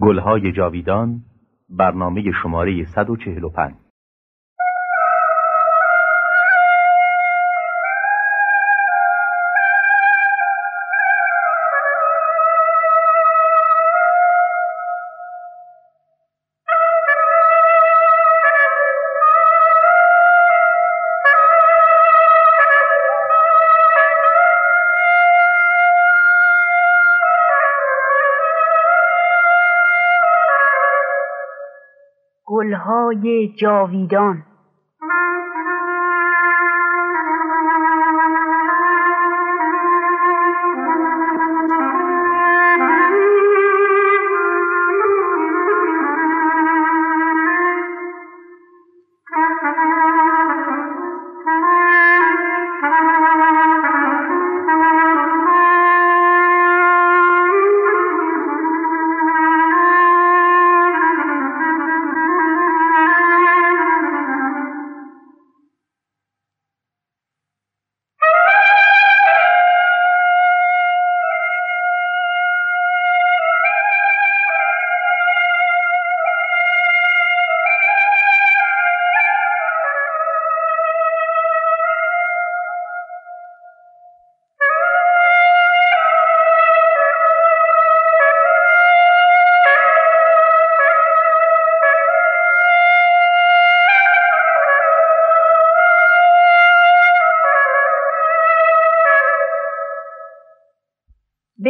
گلهای جاویدان برنامه شماره 145 گلهای جاویدان.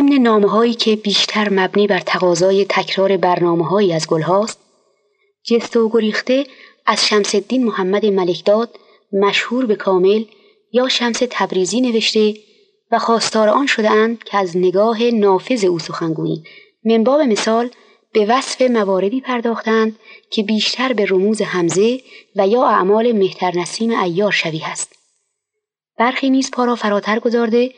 ضمن نامه هایی که بیشتر مبنی بر تقاضای تکرار برنامه هایی از گل هاست جسته و گریخته از شمس الدین محمد ملکداد مشهور به کامل یا شمس تبریزی نوشته و خواستار آن شده اند که از نگاه نافذ او سخنگویی. من باب مثال به وصف مواردی پرداختند که بیشتر به رموز حمزه و یا اعمال مهتر نسیم ایار شبیه است. برخی نیز پا را فراتر گذارده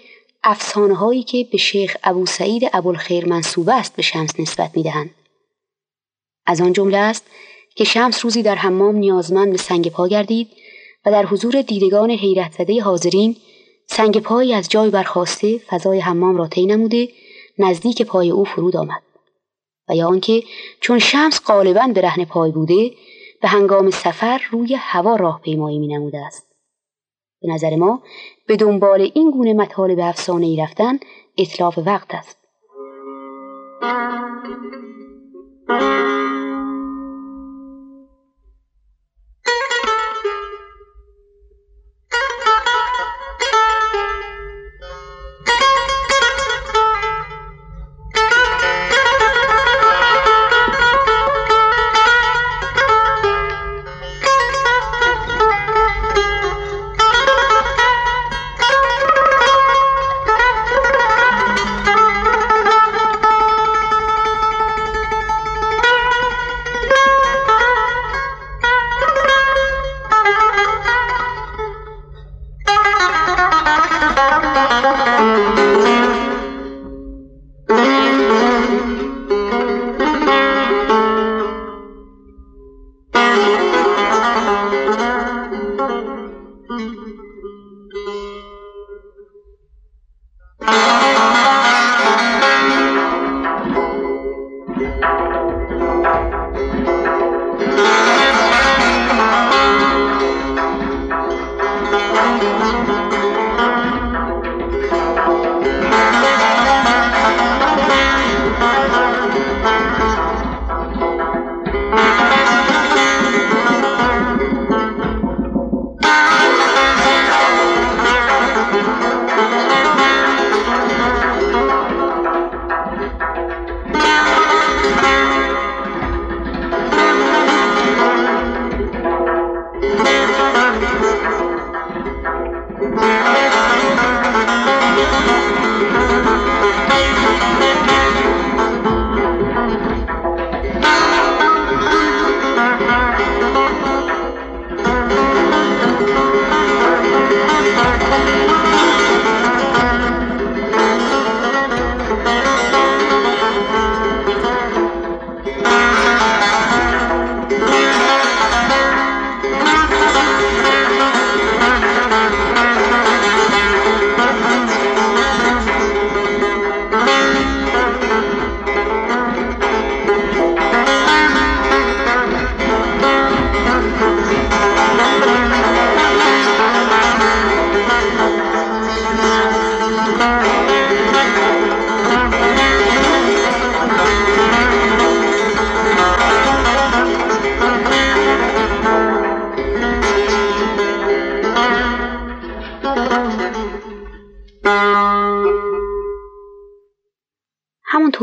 افسانه هایی که به شیخ ابو سعید ابوالخیر منصوب است به شمس نسبت می‌دهند. از آن جمله است که شمس روزی در حمام نیازمند به سنگ پا گردید و در حضور دیدگان حیرت زده حاضرین سنگ پایی از جای برخواسته فضای حمام را طی نموده نزدیک پای او فرود آمد. و یا آنکه چون شمس غالبا به رهن پای بوده به هنگام سفر روی هوا راه پیمایی می نموده است. به نظر ما به دنبال این گونه مطالب افسانه ای رفتن اطلاف وقت است.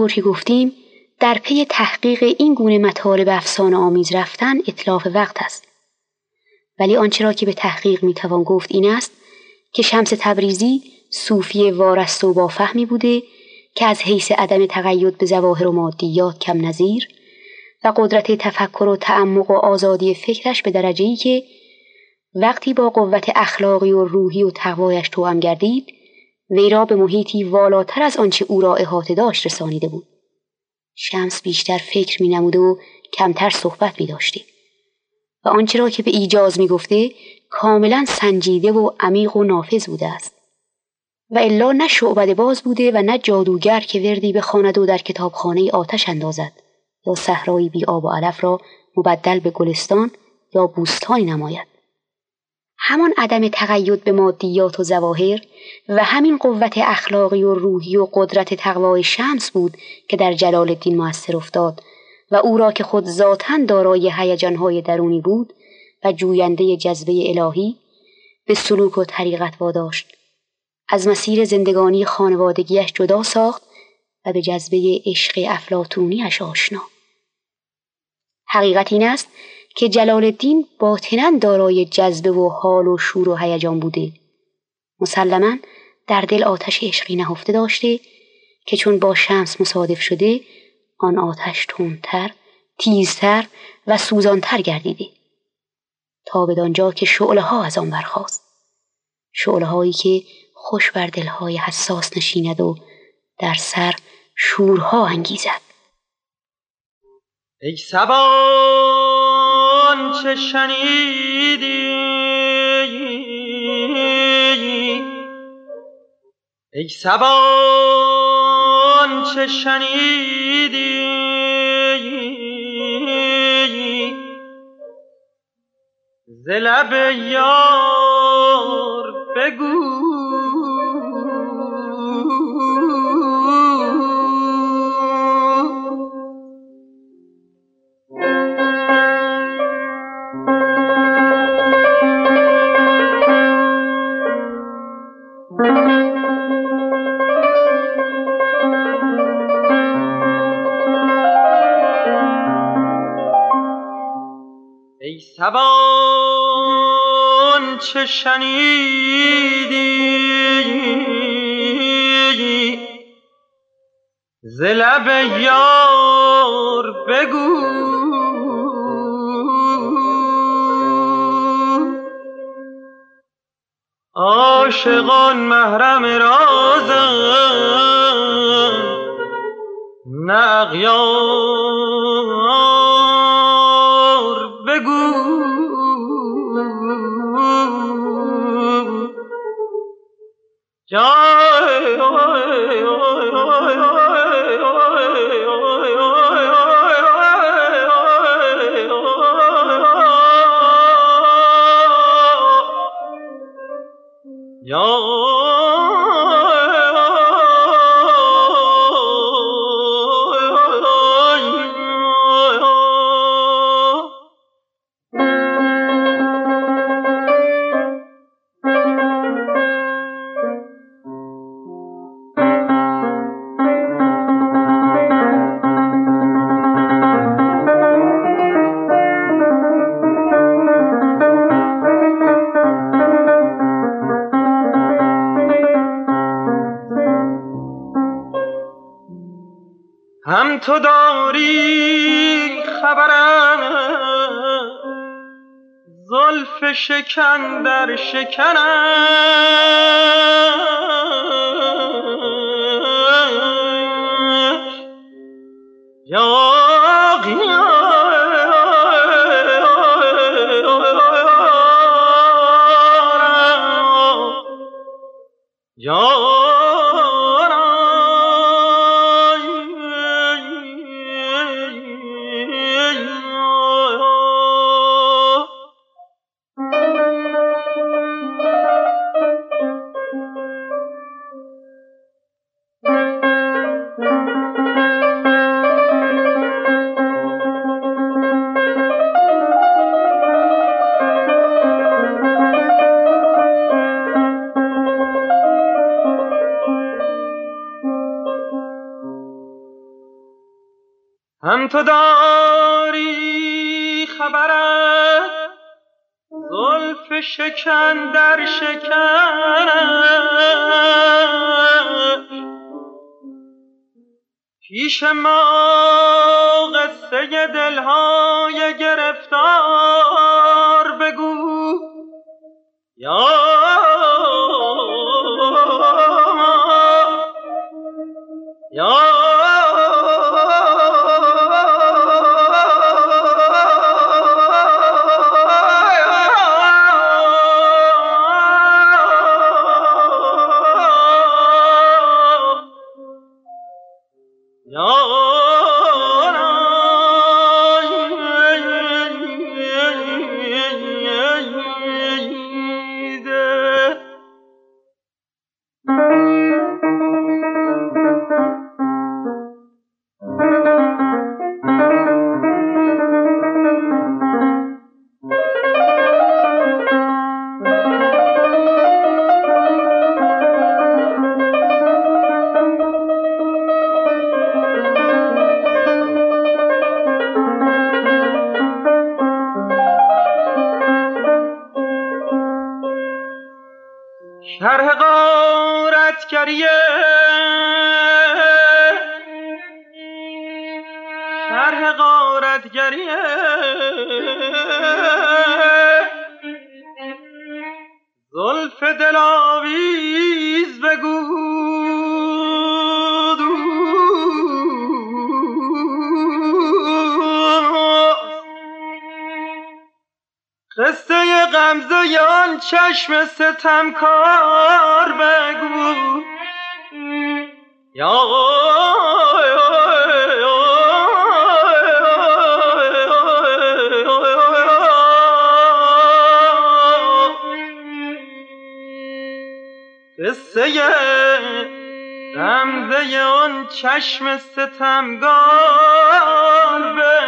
همانطور که گفتیم در پی تحقیق این گونه مطالب افسانه آمیز رفتن اطلاف وقت است. ولی آنچه را که به تحقیق می‌توان گفت این است که شمس تبریزی صوفی وارست و با فهمی بوده که از حیث عدم تقید به زواهر و مادیات کم نظیر و قدرت تفکر و تعمق و آزادی فکرش به درجه ای که وقتی با قوت اخلاقی و روحی و تقوایش توام گردید وی را به محیطی والاتر از آنچه او را احاطه داشت رسانیده بود. شمس بیشتر فکر می نموده و کمتر صحبت می داشته و آنچه را که به ایجاز می گفته کاملا سنجیده و عمیق و نافذ بوده است. و الا نه شعبد باز بوده و نه جادوگر که وردی بخواند و در کتابخانه آتش اندازد یا صحرایی بی آب و علف را مبدل به گلستان یا بوستانی نماید. همان عدم تقید به مادیات و زواهر و همین قوت اخلاقی و روحی و قدرت تقوای شمس بود که در جلال الدین موثر افتاد و او را که خود ذاتا دارای هیجانهای درونی بود و جوینده جذبه الهی به سلوک و طریقت واداشت. از مسیر زندگانی خانوادگیش جدا ساخت و به جذبه عشق افلاتونیش آشنا. حقیقت این است که جلال الدین باطنا دارای جذبه و حال و شور و هیجان بوده. مسلما در دل آتش عشقی نهفته داشته که چون با شمس مصادف شده آن آتش تندتر تیزتر و سوزانتر گردیده. تا بدانجا که شعله ها از آن برخاست. شعله هایی که خوش بر دلهای حساس نشیند و در سر شورها انگیزد. ای سبان چه شنیدی؟ ای سبان چه شنیدی؟ ز لب یار بگو. چه شنیدی؟ ز لب یار بگو. عاشقان محرم رازم نه تو شکنم. تو داری خبرت؟ زلف شکن در شکن. پیش ما قصه دلهای گرفتار بگو. یا چشم ستمکار بگو. یا قصه غمزه آن چشم ستمگار بگو.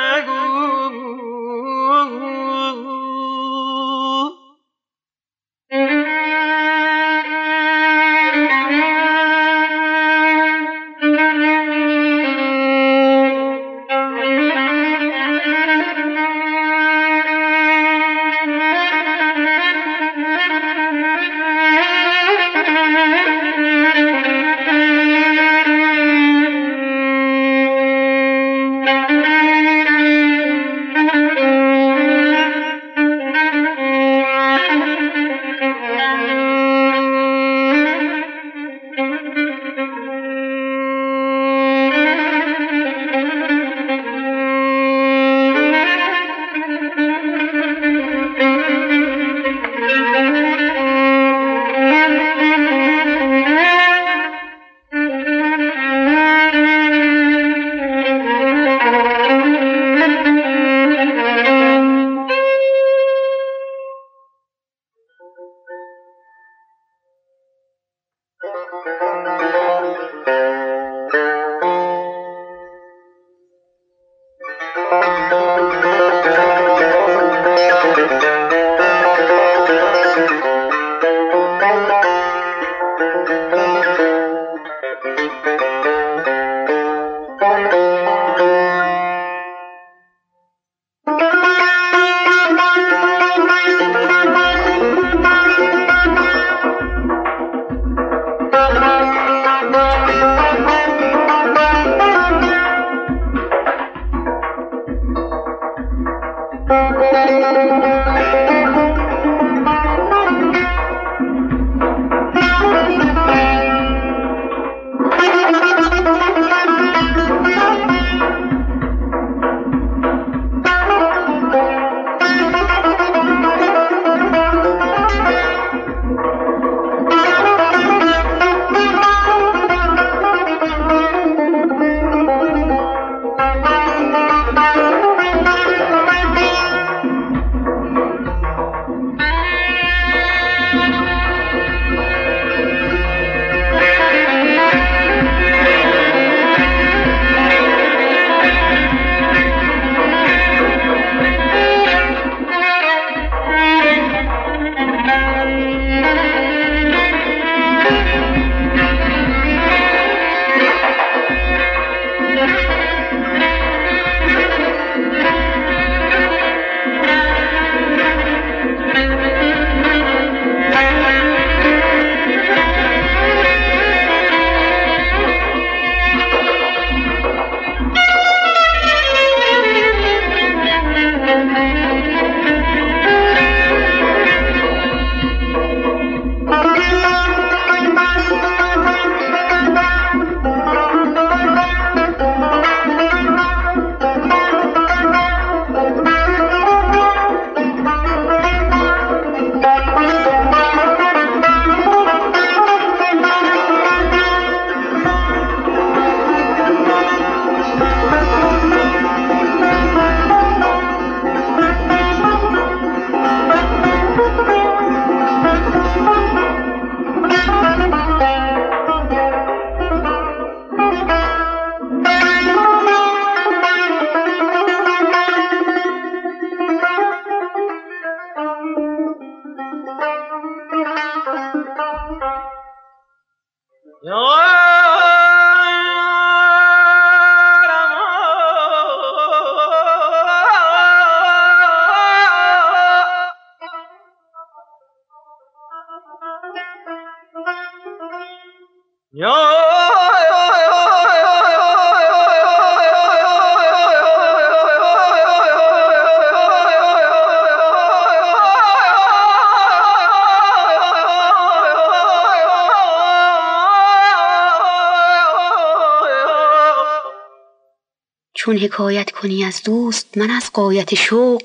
چون حکایت کنی از دوست من از قایت شوق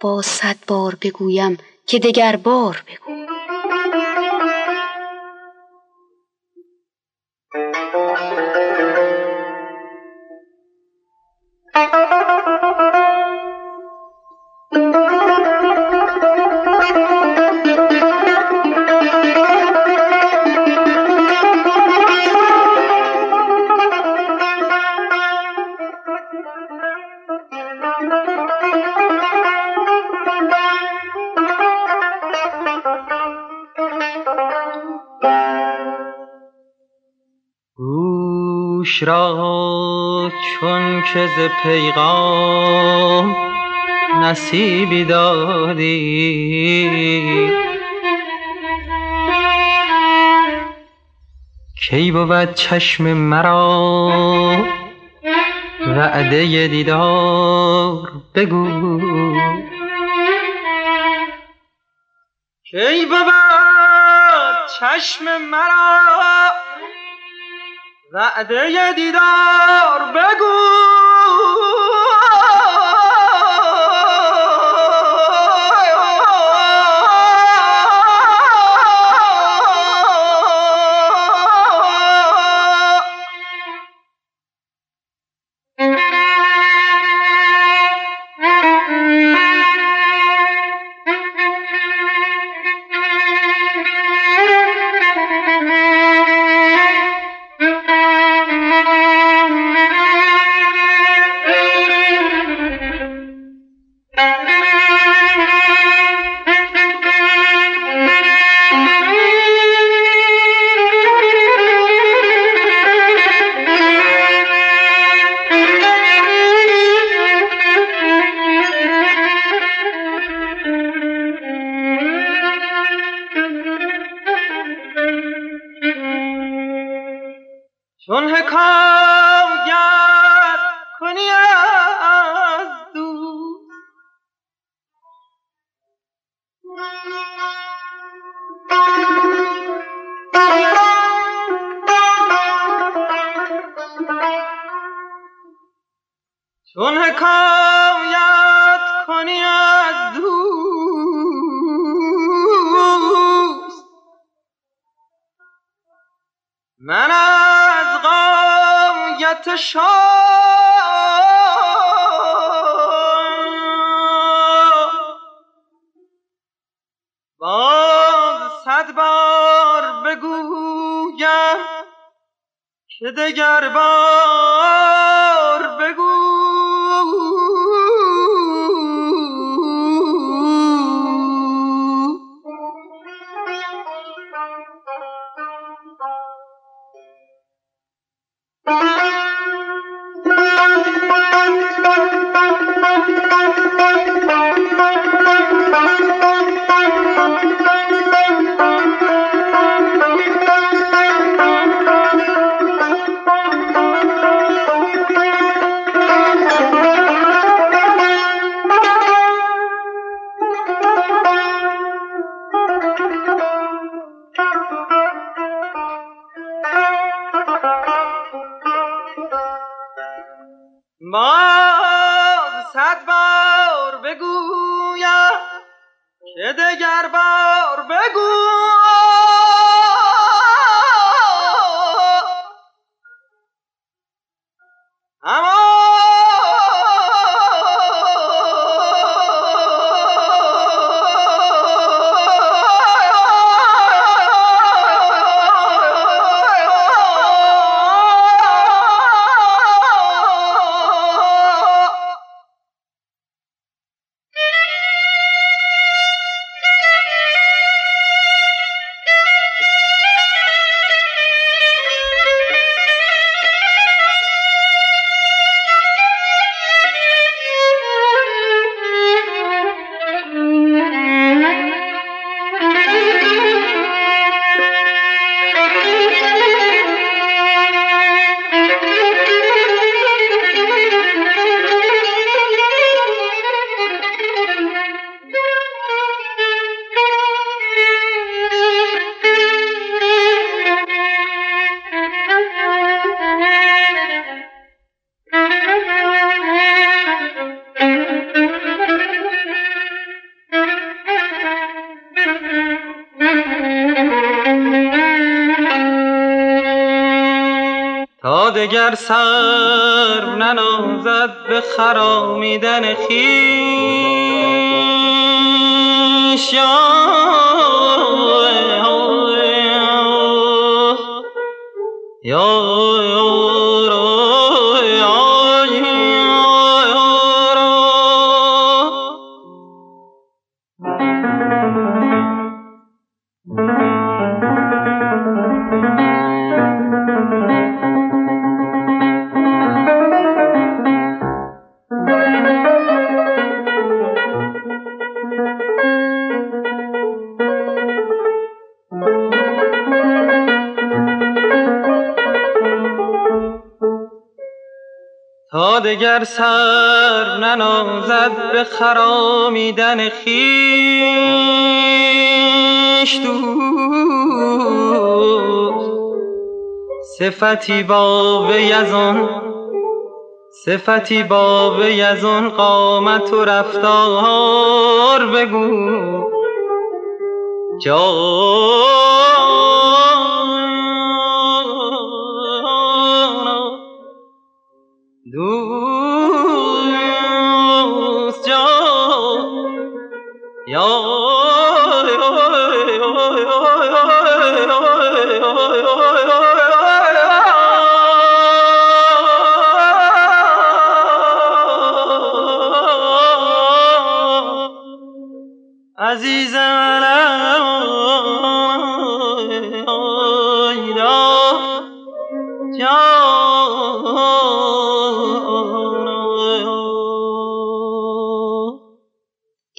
با صد بار بگویم که دگر بار گوش را چون که ز پیغام نصیبی دادی. کی بود چشم مرا وعده دیدار؟ بگو. کی بود چشم مرا وعده دیدار بگو. چون حکایت کنی از دوست چون حکایت شاه باز صد بار بگویم که دگر بار Thank you. دگر سر ننازد به خرامیدن خیش دگر سر ننازد به خرامیدن خیش دوست. صفتی با وی از صفتی با وی از قامت و رفتار بگو. جا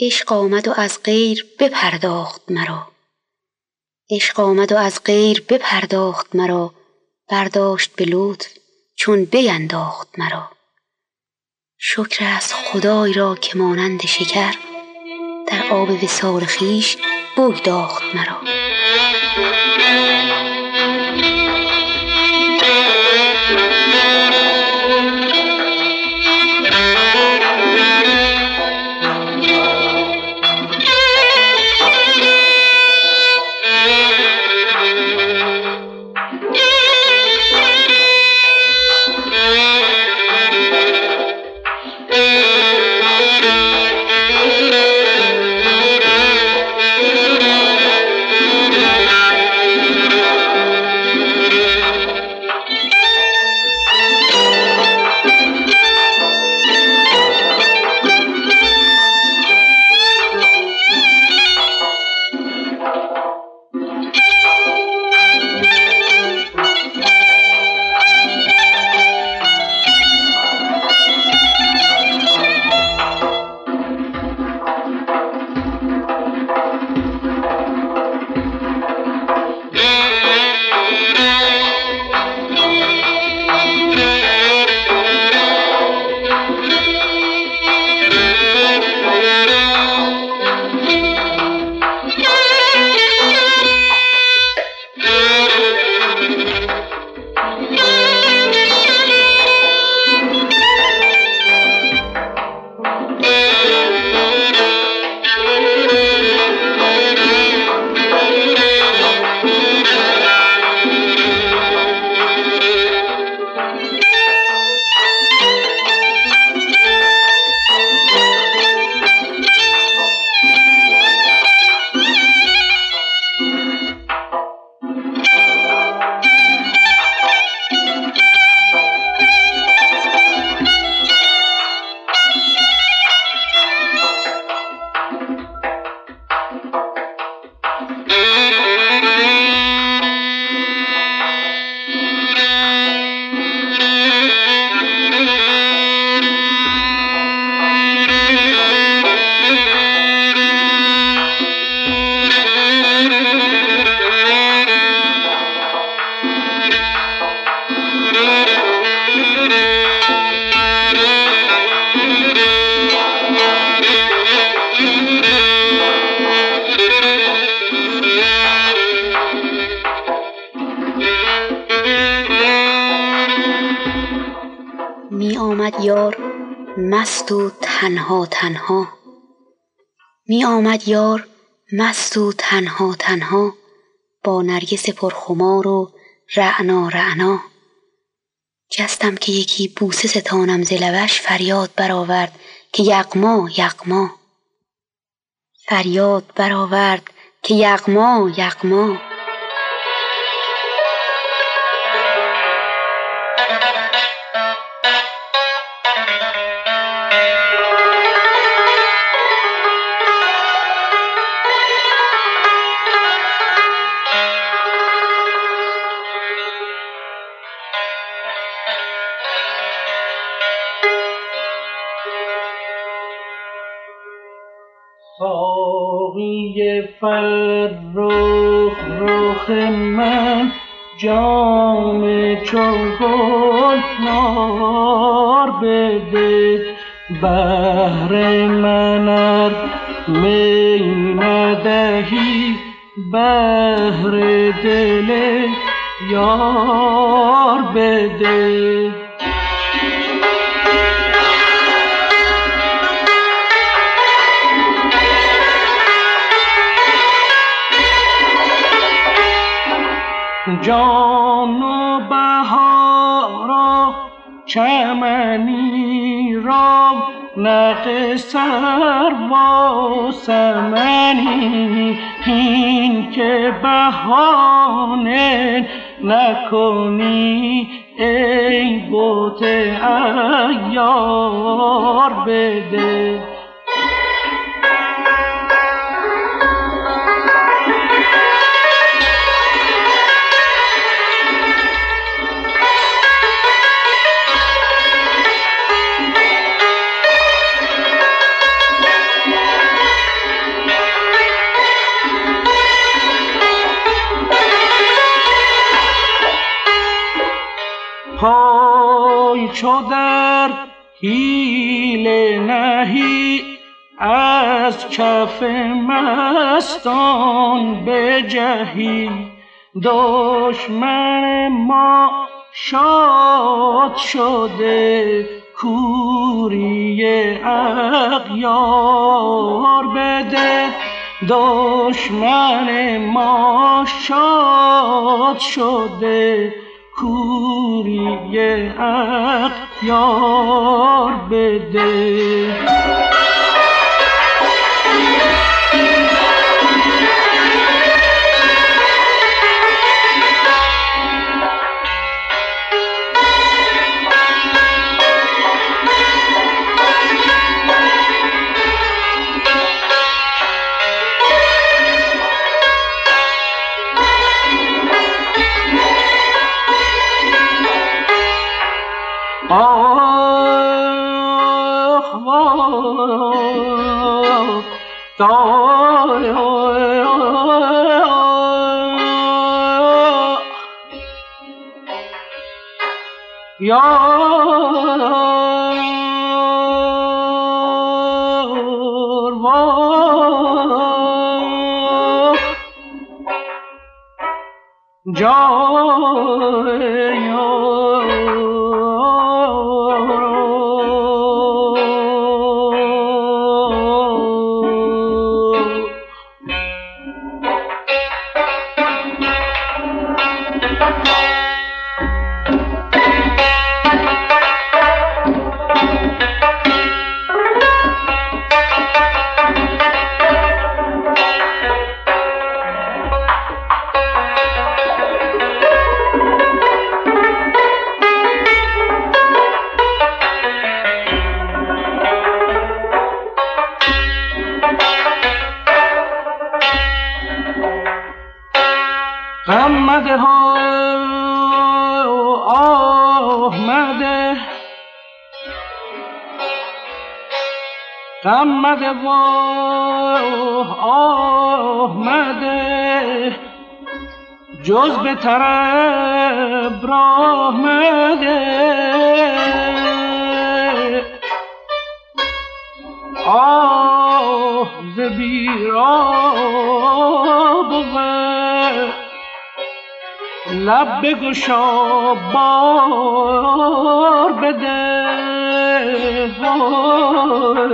عشق آمد و از غیر بپرداخت مرا. عشق آمد و از غیر بپرداخت مرا. برداشت به لطف چون بینداخت مرا. شکر است خدای را که مانند شکر در آب وسال خویش بگداخت مرا. یار مست و تنها تنها. می آمد یار مست و تنها تنها با نرگس پرخمار و رعنا رعنا. جستم که یکی بوسه ستانم ز فریاد برآورد که یغما یغما. فریاد برآورد که یغما یغما. فرخ رخ من جام چون نار بده. بهر من می ندهی بهر دل یار بده. جان و بهارا چمنی را نق سر و سمنی این که بهانه نکنی ای بوت ایار بده. چو در حیله نهی از کف مستان بجهی. دشمن ما شاد شده کوری اغیار بده. دشمن ما شاد شده کوری اختیار بده. آمده طرب راه مده. آه ز بیراب لب بگشا بار بده. مده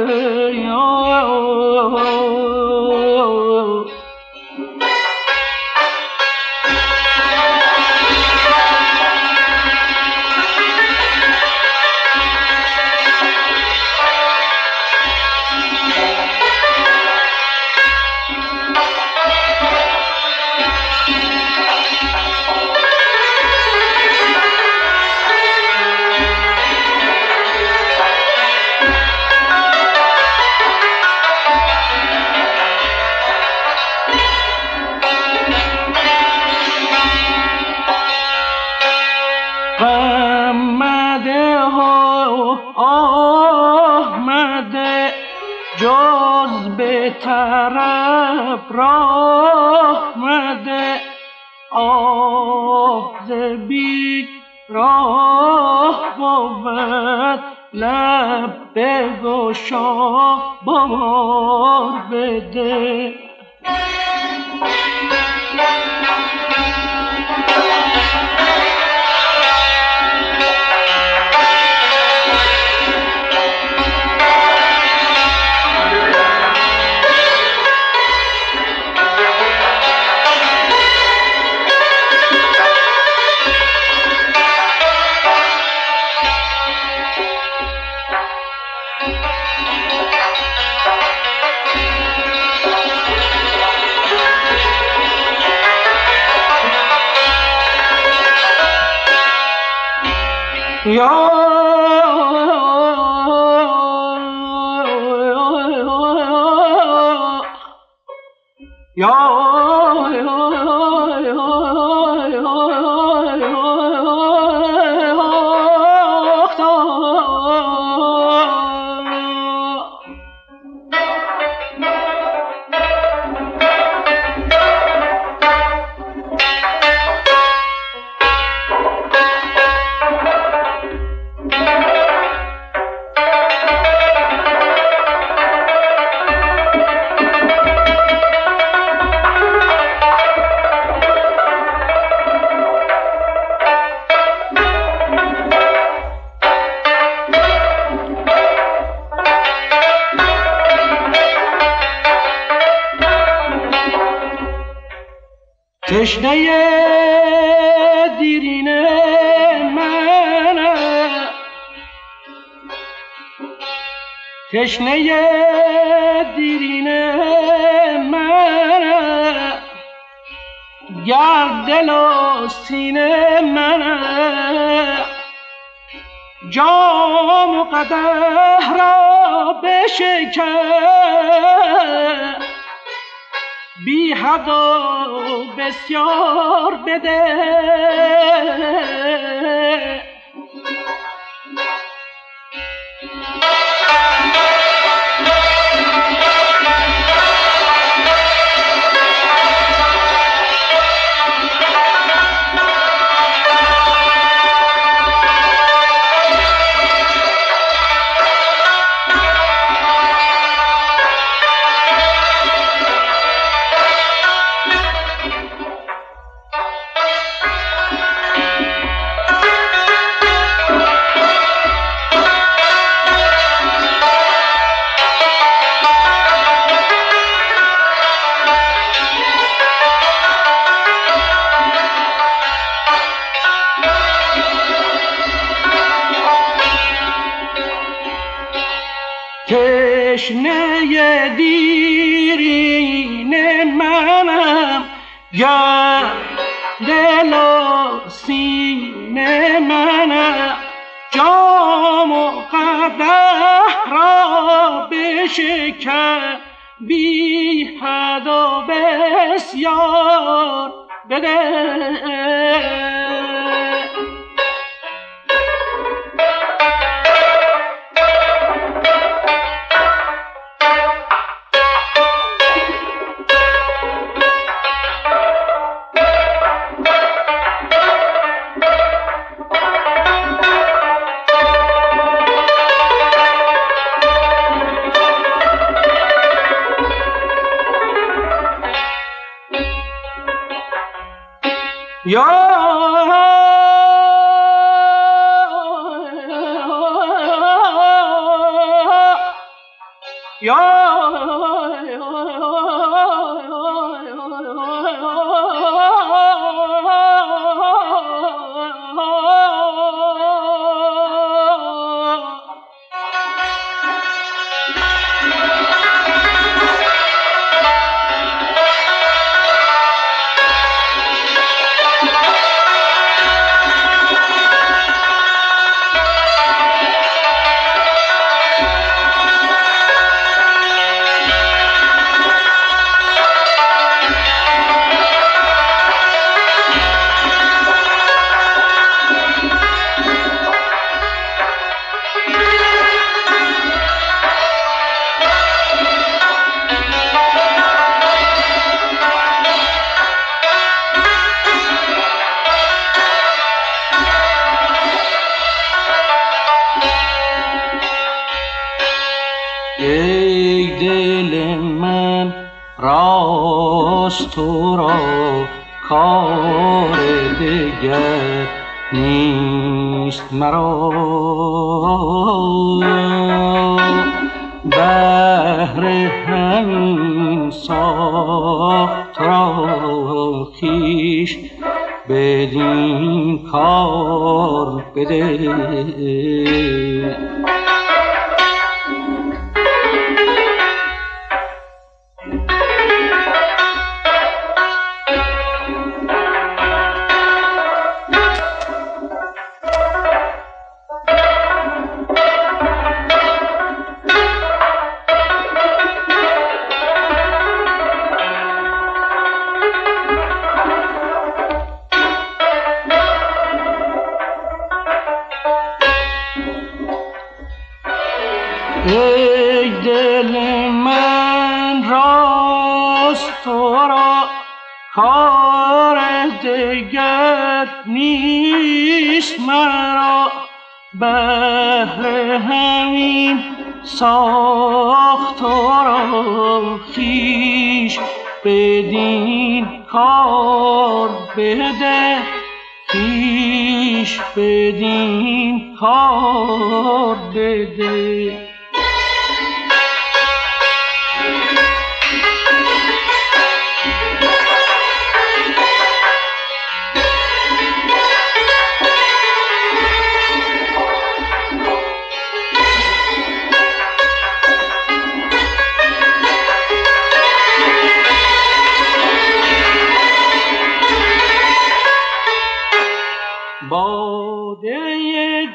تشنه دیرین من. تشنه دیرین من. گر دل و سینه من. جام و قده را بشکن. بی حد و بسیار بده. تشنه دیرین منم یا دل و سینه منم. جام و قده را بشکن بی حد و بسیار. بده या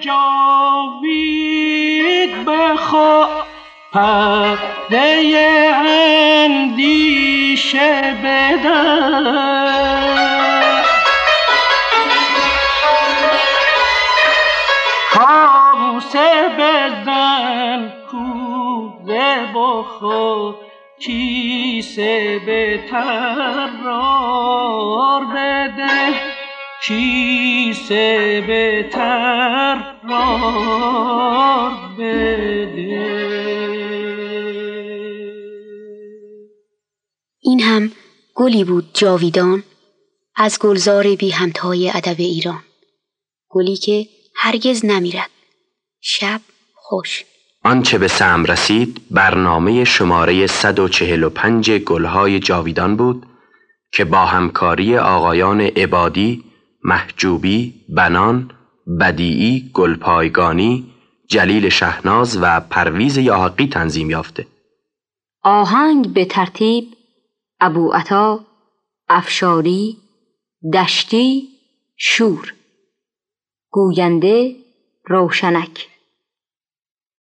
جاوید بخوا پرده اندیشه بدن. کاموسه بزن کوزه بخور کیسه به ترار بده. کیسه به بده. این هم گلی بود جاویدان از گلزار بی همتای ادب ایران. گلی که هرگز نمیرد. شب خوش. آنچه به سم رسید برنامه شماره 145 گلهای جاویدان بود که با همکاری آقایان عبادی محجوبی، بنان، بدیعی، گلپایگانی، جلیل شهناز و پرویز یاحقی تنظیم یافته. آهنگ به ترتیب ابو عطا، افشاری، دشتی، شور گوینده روشنک